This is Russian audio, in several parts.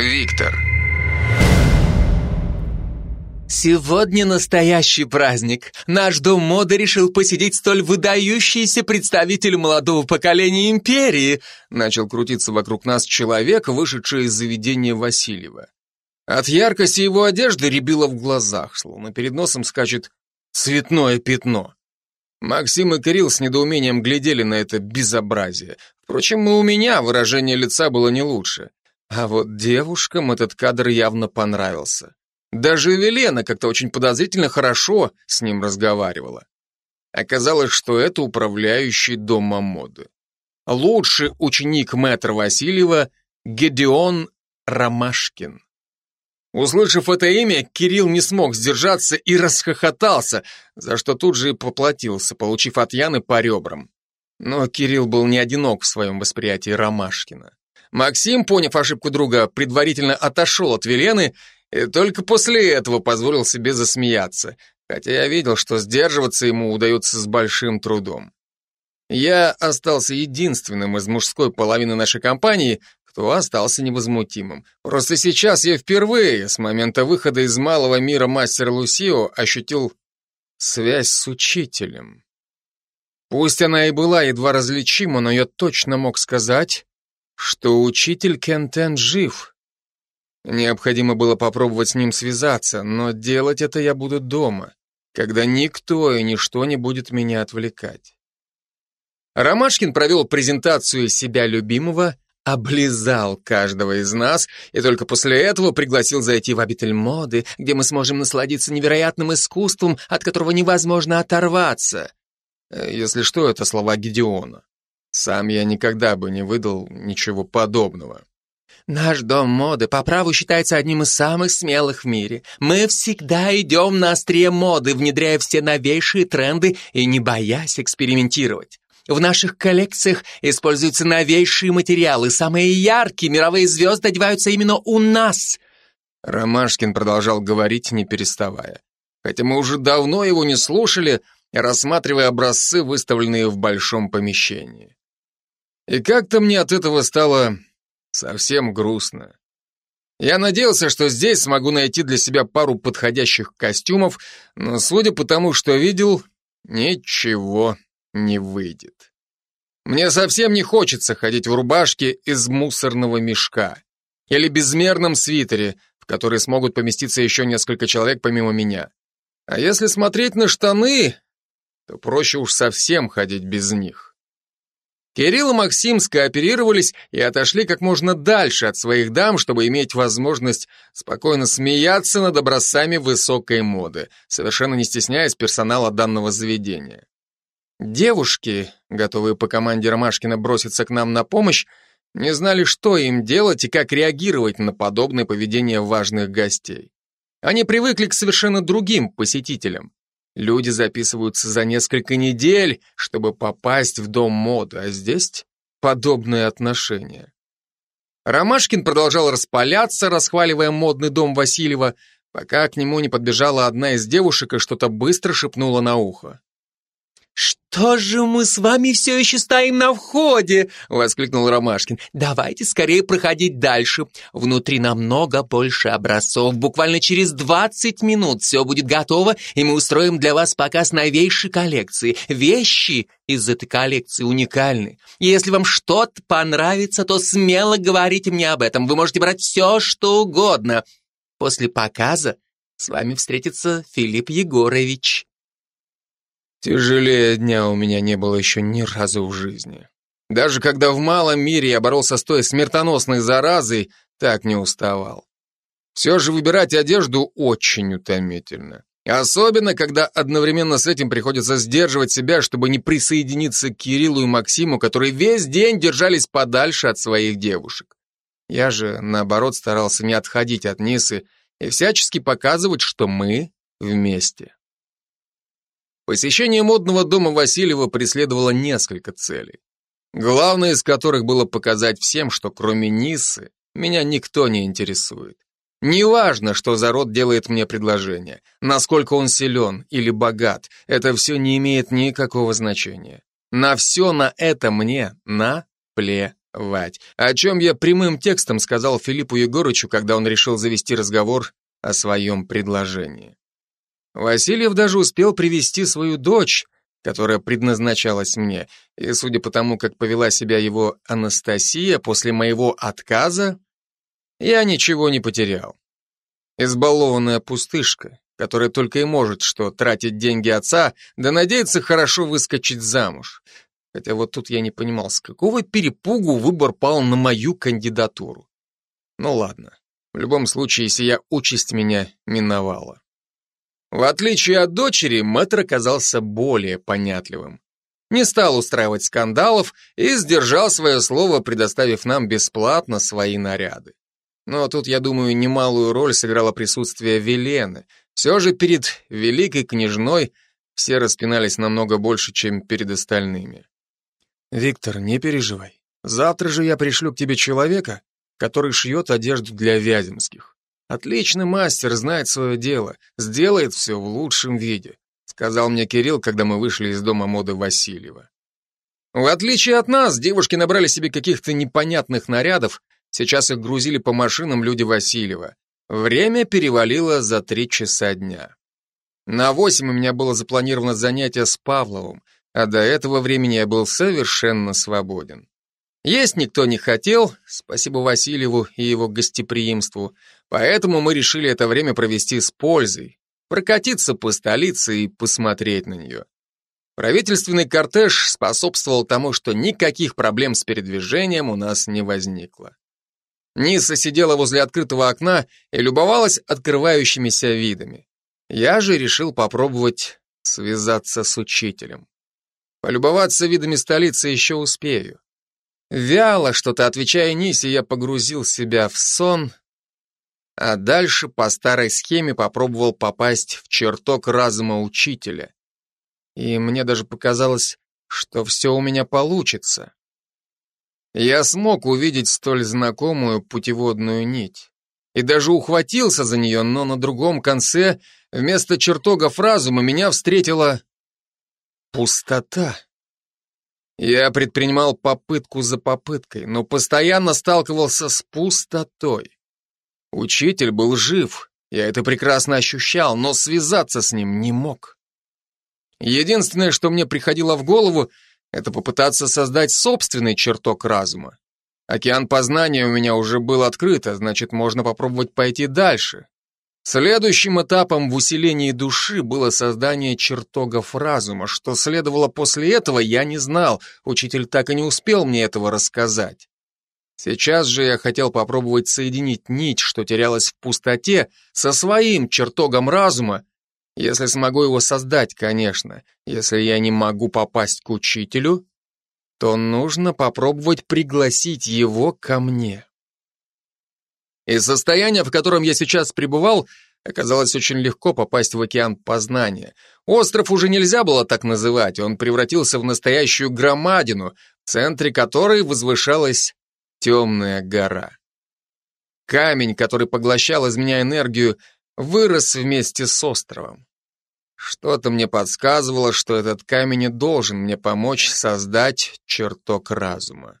Виктор. Сегодня настоящий праздник. Наш дом моды решил посетить столь выдающийся представитель молодого поколения империи, начал крутиться вокруг нас человек, вышедший из заведения Васильева. От яркости его одежды рябило в глазах, словно перед носом скачет цветное пятно. Максим и Кирилл с недоумением глядели на это безобразие. Впрочем, и у меня выражение лица было не лучше. А вот девушкам этот кадр явно понравился. Даже Велена как-то очень подозрительно хорошо с ним разговаривала. Оказалось, что это управляющий дома моды. Лучший ученик мэтра Васильева Гедеон Ромашкин. Услышав это имя, Кирилл не смог сдержаться и расхохотался, за что тут же и поплатился, получив от Яны по ребрам. Но Кирилл был не одинок в своем восприятии Ромашкина. Максим, поняв ошибку друга, предварительно отошел от Велены и только после этого позволил себе засмеяться, хотя я видел, что сдерживаться ему удается с большим трудом. Я остался единственным из мужской половины нашей компании, кто остался невозмутимым. Просто сейчас я впервые, с момента выхода из малого мира мастера Лусио, ощутил связь с учителем. Пусть она и была едва различима, но я точно мог сказать, что учитель Кентен жив. Необходимо было попробовать с ним связаться, но делать это я буду дома, когда никто и ничто не будет меня отвлекать. Ромашкин провел презентацию себя любимого, облизал каждого из нас и только после этого пригласил зайти в обитель моды, где мы сможем насладиться невероятным искусством, от которого невозможно оторваться. Э, если что, это слова Гедеона. Сам я никогда бы не выдал ничего подобного. Наш дом моды по праву считается одним из самых смелых в мире. Мы всегда идем на острие моды, внедряя все новейшие тренды и не боясь экспериментировать. В наших коллекциях используются новейшие материалы, самые яркие мировые звезды одеваются именно у нас. Ромашкин продолжал говорить, не переставая. Хотя мы уже давно его не слушали, рассматривая образцы, выставленные в большом помещении. И как-то мне от этого стало совсем грустно. Я надеялся, что здесь смогу найти для себя пару подходящих костюмов, но судя по тому, что видел, ничего не выйдет. Мне совсем не хочется ходить в рубашке из мусорного мешка или безмерном свитере, в который смогут поместиться еще несколько человек помимо меня. А если смотреть на штаны, то проще уж совсем ходить без них. Кирилл и Максим скооперировались и отошли как можно дальше от своих дам, чтобы иметь возможность спокойно смеяться над образцами высокой моды, совершенно не стесняясь персонала данного заведения. Девушки, готовые по команде Ромашкина броситься к нам на помощь, не знали, что им делать и как реагировать на подобное поведение важных гостей. Они привыкли к совершенно другим посетителям. Люди записываются за несколько недель, чтобы попасть в дом моды, а здесь подобные отношения. Ромашкин продолжал распаляться, расхваливая модный дом Васильева, пока к нему не подбежала одна из девушек и что-то быстро шепнула на ухо. «Что же мы с вами все еще стоим на входе?» — воскликнул Ромашкин. «Давайте скорее проходить дальше. Внутри намного больше образцов. Буквально через 20 минут все будет готово, и мы устроим для вас показ новейшей коллекции. Вещи из этой коллекции уникальны. Если вам что-то понравится, то смело говорите мне об этом. Вы можете брать все, что угодно. После показа с вами встретится Филипп Егорович». Тяжелее дня у меня не было еще ни разу в жизни. Даже когда в малом мире я боролся с той смертоносной заразой, так не уставал. Все же выбирать одежду очень утомительно. Особенно, когда одновременно с этим приходится сдерживать себя, чтобы не присоединиться к Кириллу и Максиму, которые весь день держались подальше от своих девушек. Я же, наоборот, старался не отходить от Нисы и всячески показывать, что мы вместе. Посещение модного дома Васильева преследовало несколько целей. Главное из которых было показать всем, что кроме Нисы меня никто не интересует. Неважно, что за род делает мне предложение, насколько он силен или богат, это все не имеет никакого значения. На все на это мне наплевать. Вать, о чем я прямым текстом сказал Филиппу Егорычу, когда он решил завести разговор о своем предложении. Васильев даже успел привести свою дочь, которая предназначалась мне, и судя по тому, как повела себя его Анастасия после моего отказа, я ничего не потерял. Избалованная пустышка, которая только и может что тратить деньги отца, да надеется хорошо выскочить замуж. Хотя вот тут я не понимал, с какого перепугу выбор пал на мою кандидатуру. Ну ладно, в любом случае, сия участь меня миновала. В отличие от дочери, мэтр оказался более понятливым. Не стал устраивать скандалов и сдержал свое слово, предоставив нам бесплатно свои наряды. Но тут, я думаю, немалую роль сыграло присутствие Велены. Все же перед великой княжной все распинались намного больше, чем перед остальными. «Виктор, не переживай. Завтра же я пришлю к тебе человека, который шьет одежду для Вяземских. Отличный мастер, знает свое дело, сделает все в лучшем виде», сказал мне Кирилл, когда мы вышли из дома моды Васильева. В отличие от нас, девушки набрали себе каких-то непонятных нарядов, сейчас их грузили по машинам люди Васильева. Время перевалило за три часа дня. На восемь у меня было запланировано занятие с Павловым, а до этого времени я был совершенно свободен. Есть никто не хотел, спасибо Васильеву и его гостеприимству, поэтому мы решили это время провести с пользой, прокатиться по столице и посмотреть на нее. Правительственный кортеж способствовал тому, что никаких проблем с передвижением у нас не возникло. Ниса сидела возле открытого окна и любовалась открывающимися видами. Я же решил попробовать связаться с учителем. Полюбоваться видами столицы еще успею. Вяло что-то отвечая Нисе, я погрузил себя в сон, а дальше по старой схеме попробовал попасть в чертог разума учителя. И мне даже показалось, что все у меня получится. Я смог увидеть столь знакомую путеводную нить. И даже ухватился за нее, но на другом конце, вместо чертогов разума, меня встретила пустота. Я предпринимал попытку за попыткой, но постоянно сталкивался с пустотой. Учитель был жив, я это прекрасно ощущал, но связаться с ним не мог. Единственное, что мне приходило в голову, это попытаться создать собственный чертог разума. Океан познания у меня уже был открыт, а значит, можно попробовать пойти дальше. Следующим этапом в усилении души было создание чертогов разума. Что следовало после этого, я не знал. Учитель так и не успел мне этого рассказать. Сейчас же я хотел попробовать соединить нить, что терялась в пустоте, со своим чертогом разума, если смогу его создать, конечно. Если я не могу попасть к учителю, то нужно попробовать пригласить его ко мне. Из состояния, в котором я сейчас пребывал, оказалось очень легко попасть в океан познания. Остров уже нельзя было так называть, он превратился в настоящую громадину, в центре которой возвышалась темная гора. Камень, который поглощал из меня энергию, вырос вместе с островом. Что-то мне подсказывало, что этот камень и должен мне помочь создать чертог разума.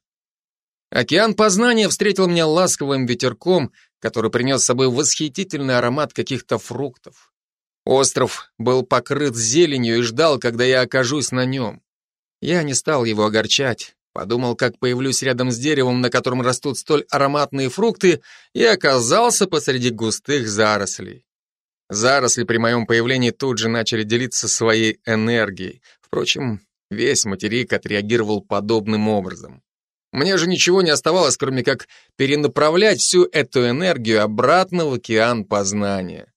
Океан познания встретил меня ласковым ветерком, который принес с собой восхитительный аромат каких-то фруктов. Остров был покрыт зеленью и ждал, когда я окажусь на нем. Я не стал его огорчать, подумал, как появлюсь рядом с деревом, на котором растут столь ароматные фрукты, и оказался посреди густых зарослей. Заросли при моем появлении тут же начали делиться своей энергией. Впрочем, весь материк отреагировал подобным образом. Мне же ничего не оставалось, кроме как перенаправлять всю эту энергию обратно в океан познания.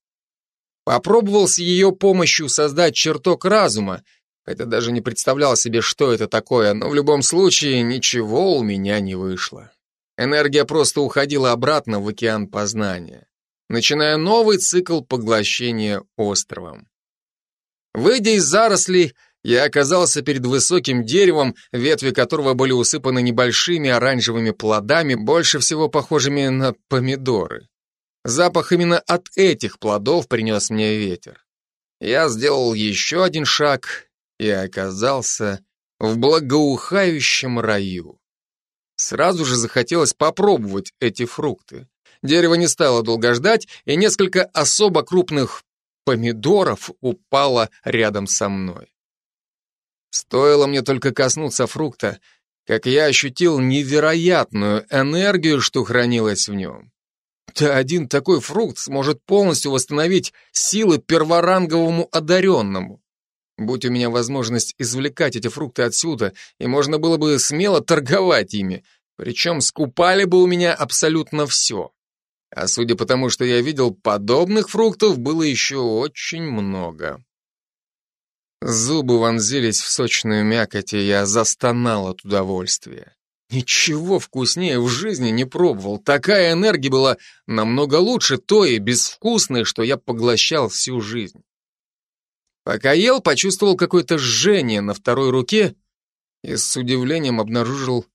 Попробовал с ее помощью создать чертог разума, хотя даже не представлял себе, что это такое, но в любом случае ничего у меня не вышло. Энергия просто уходила обратно в океан познания, начиная новый цикл поглощения островом. Выйдя из зарослей, я оказался перед высоким деревом, ветви которого были усыпаны небольшими оранжевыми плодами, больше всего похожими на помидоры. Запах именно от этих плодов принес мне ветер. Я сделал еще один шаг и оказался в благоухающем раю. Сразу же захотелось попробовать эти фрукты. Дерево не стало долго ждать, и несколько особо крупных помидоров упало рядом со мной. Стоило мне только коснуться фрукта, как я ощутил невероятную энергию, что хранилась в нем. Да один такой фрукт сможет полностью восстановить силы перворанговому одаренному. Будь у меня возможность извлекать эти фрукты отсюда, и можно было бы смело торговать ими, причем скупали бы у меня абсолютно все. А судя по тому, что я видел, подобных фруктов было еще очень много. Зубы вонзились в сочную мякоть, и я застонал от удовольствия. Ничего вкуснее в жизни не пробовал. Такая энергия была намного лучше той безвкусной, что я поглощал всю жизнь. Пока ел, почувствовал какое-то жжение на второй руке и с удивлением обнаружил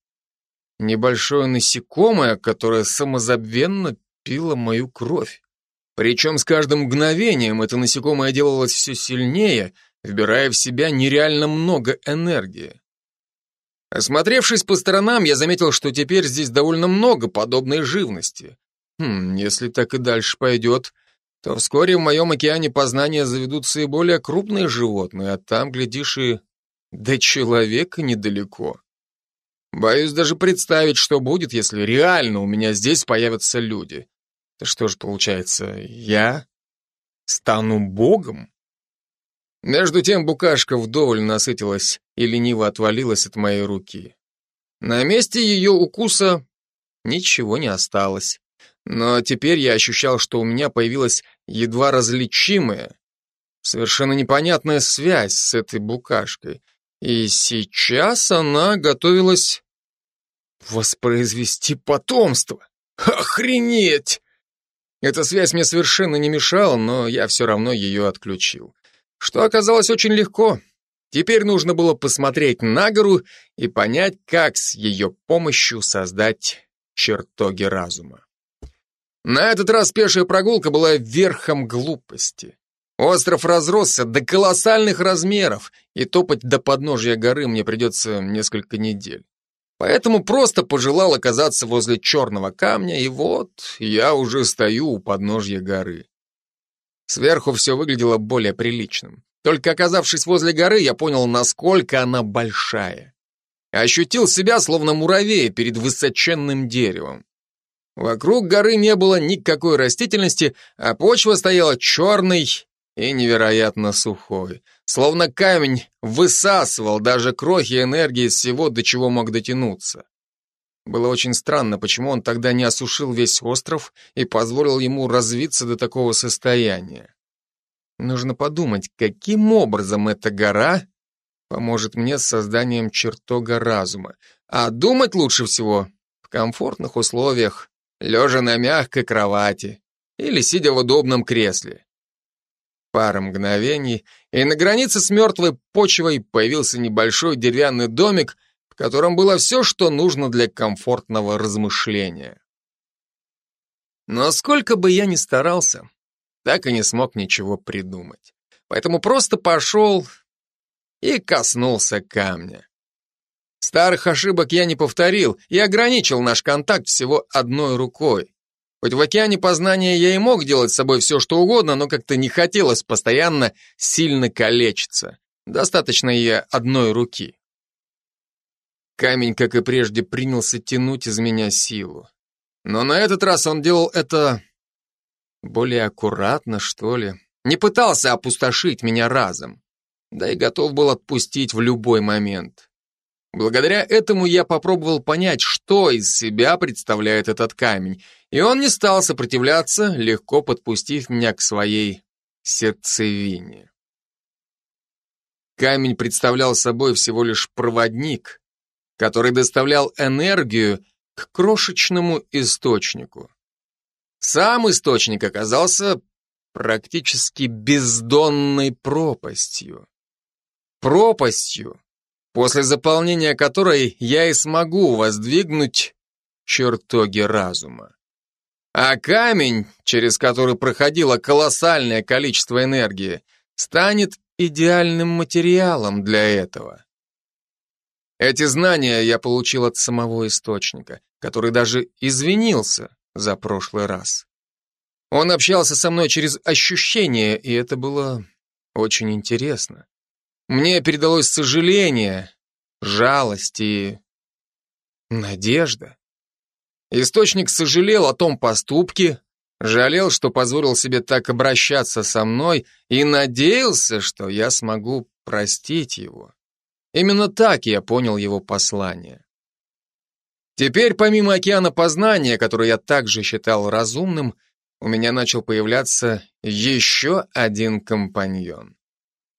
небольшое насекомое, которое самозабвенно пило мою кровь. Причем с каждым мгновением это насекомое делалось все сильнее, вбирая в себя нереально много энергии. Осмотревшись по сторонам, я заметил, что теперь здесь довольно много подобной живности. Хм, если так и дальше пойдет, то вскоре в моем океане познания заведутся и более крупные животные, а там, глядишь, и до человека недалеко. Боюсь даже представить, что будет, если реально у меня здесь появятся люди. Да что же получается, я стану богом? Между тем букашка вдоволь насытилась и лениво отвалилась от моей руки. На месте ее укуса ничего не осталось. Но теперь я ощущал, что у меня появилась едва различимая, совершенно непонятная связь с этой букашкой. И сейчас она готовилась воспроизвести потомство. Охренеть! Эта связь мне совершенно не мешала, но я все равно ее отключил что оказалось очень легко. Теперь нужно было посмотреть на гору и понять, как с ее помощью создать чертоги разума. На этот раз пешая прогулка была верхом глупости. Остров разросся до колоссальных размеров, и топать до подножья горы мне придется несколько недель. Поэтому просто пожелал оказаться возле черного камня, и вот я уже стою у подножья горы. Сверху все выглядело более приличным. Только оказавшись возле горы, я понял, насколько она большая. Ощутил себя, словно муравей перед высоченным деревом. Вокруг горы не было никакой растительности, а почва стояла черной и невероятно сухой. Словно камень высасывал даже крохи энергии всего, до чего мог дотянуться. Было очень странно, почему он тогда не осушил весь остров и позволил ему развиться до такого состояния. Нужно подумать, каким образом эта гора поможет мне с созданием чертога разума. А думать лучше всего в комфортных условиях, лежа на мягкой кровати или сидя в удобном кресле. Пара мгновений, и на границе с мертвой почвой появился небольшой деревянный домик — котором было все, что нужно для комфортного размышления. Но сколько бы я ни старался, так и не смог ничего придумать. Поэтому просто пошел и коснулся камня. Старых ошибок я не повторил и ограничил наш контакт всего одной рукой. Хоть в океане познания я и мог делать с собой все, что угодно, но как-то не хотелось постоянно сильно калечиться. Достаточно и одной руки. Камень, как и прежде, принялся тянуть из меня силу. Но на этот раз он делал это более аккуратно, что ли. Не пытался опустошить меня разом. Да и готов был отпустить в любой момент. Благодаря этому я попробовал понять, что из себя представляет этот камень, и он не стал сопротивляться, легко подпустив меня к своей сердцевине. Камень представлял собой всего лишь проводник, который доставлял энергию к крошечному источнику. Сам источник оказался практически бездонной пропастью. Пропастью, после заполнения которой я и смогу воздвигнуть чертоги разума. А камень, через который проходило колоссальное количество энергии, станет идеальным материалом для этого. Эти знания я получил от самого источника, который даже извинился за прошлый раз. Он общался со мной через ощущения, и это было очень интересно. Мне передалось сожаление, жалость и надежда. Источник сожалел о том поступке, жалел, что позволил себе так обращаться со мной и надеялся, что я смогу простить его. Именно так я понял его послание. Теперь, помимо океана познания, который я также считал разумным, у меня начал появляться еще один компаньон.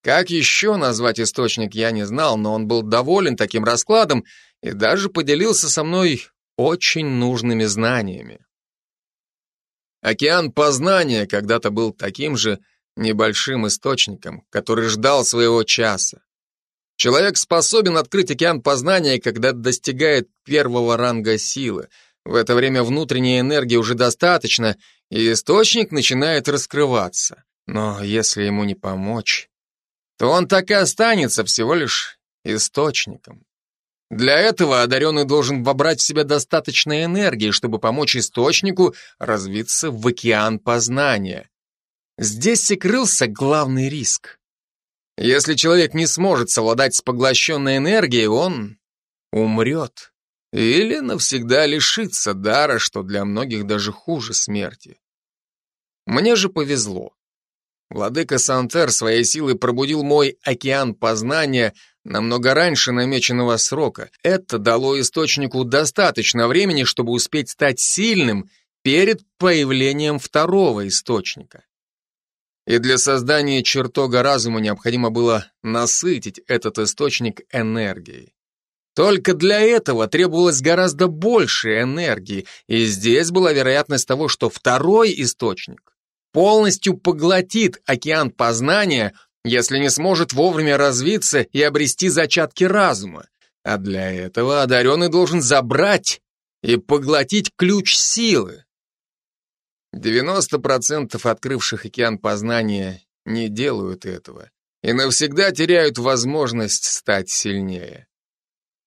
Как еще назвать источник, я не знал, но он был доволен таким раскладом и даже поделился со мной очень нужными знаниями. Океан познания когда-то был таким же небольшим источником, который ждал своего часа. Человек способен открыть океан познания, когда достигает первого ранга силы. В это время внутренней энергии уже достаточно, и источник начинает раскрываться. Но если ему не помочь, то он так и останется всего лишь источником. Для этого одаренный должен вобрать в себя достаточно энергии, чтобы помочь источнику развиться в океан познания. Здесь и крылся главный риск. Если человек не сможет совладать с поглощенной энергией, он умрет. Или навсегда лишится дара, что для многих даже хуже смерти. Мне же повезло. Владыка Сантер своей силой пробудил мой океан познания намного раньше намеченного срока. Это дало источнику достаточно времени, чтобы успеть стать сильным перед появлением второго источника. И для создания чертога разума необходимо было насытить этот источник энергией. Только для этого требовалось гораздо больше энергии, и здесь была вероятность того, что второй источник полностью поглотит океан познания, если не сможет вовремя развиться и обрести зачатки разума. А для этого одаренный должен забрать и поглотить ключ силы. 90% открывших океан познания не делают этого и навсегда теряют возможность стать сильнее.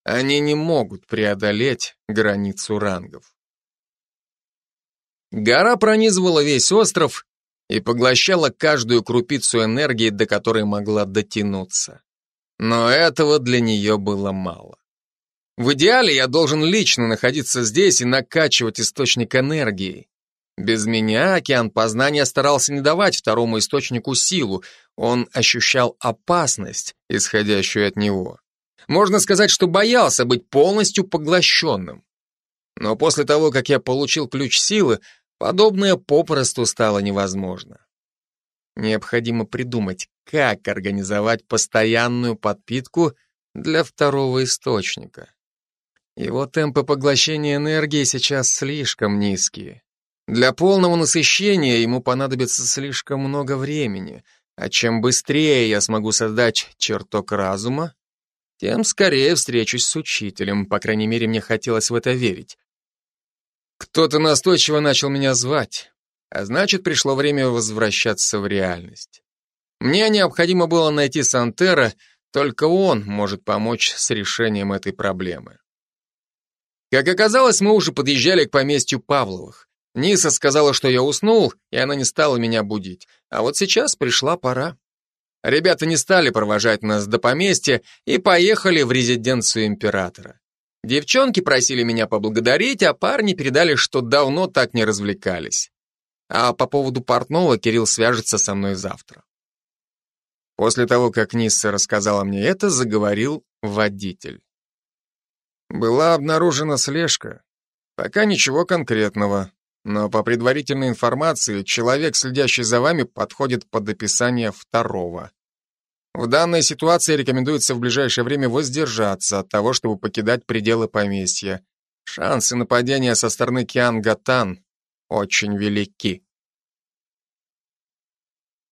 Они не могут преодолеть границу рангов. Гора пронизывала весь остров, и поглощала каждую крупицу энергии, до которой могла дотянуться. Но этого для нее было мало. В идеале я должен лично находиться здесь и накачивать источник энергии. Без меня океан познания старался не давать второму источнику силу, он ощущал опасность, исходящую от него. Можно сказать, что боялся быть полностью поглощенным. Но после того, как я получил ключ силы, Подобное попросту стало невозможно. Необходимо придумать, как организовать постоянную подпитку для второго источника. Его темпы поглощения энергии сейчас слишком низкие. Для полного насыщения ему понадобится слишком много времени, а чем быстрее я смогу создать чертог разума, тем скорее встречусь с учителем, по крайней мере, мне хотелось в это верить. Кто-то настойчиво начал меня звать, а значит, пришло время возвращаться в реальность. Мне необходимо было найти Сантера, только он может помочь с решением этой проблемы. Как оказалось, мы уже подъезжали к поместью Павловых. Ниса сказала, что я уснул, и она не стала меня будить. А вот сейчас пришла пора. Ребята не стали провожать нас до поместья и поехали в резиденцию императора. Девчонки просили меня поблагодарить, а парни передали, что давно так не развлекались. А по поводу портного Кирилл свяжется со мной завтра. После того, как Нисса рассказала мне это, заговорил водитель. Была обнаружена слежка. Пока ничего конкретного, но по предварительной информации человек, следящий за вами, подходит под описание второго. В данной ситуации рекомендуется в ближайшее время воздержаться от того, чтобы покидать пределы поместья. Шансы нападения со стороны Киан Гатан очень велики.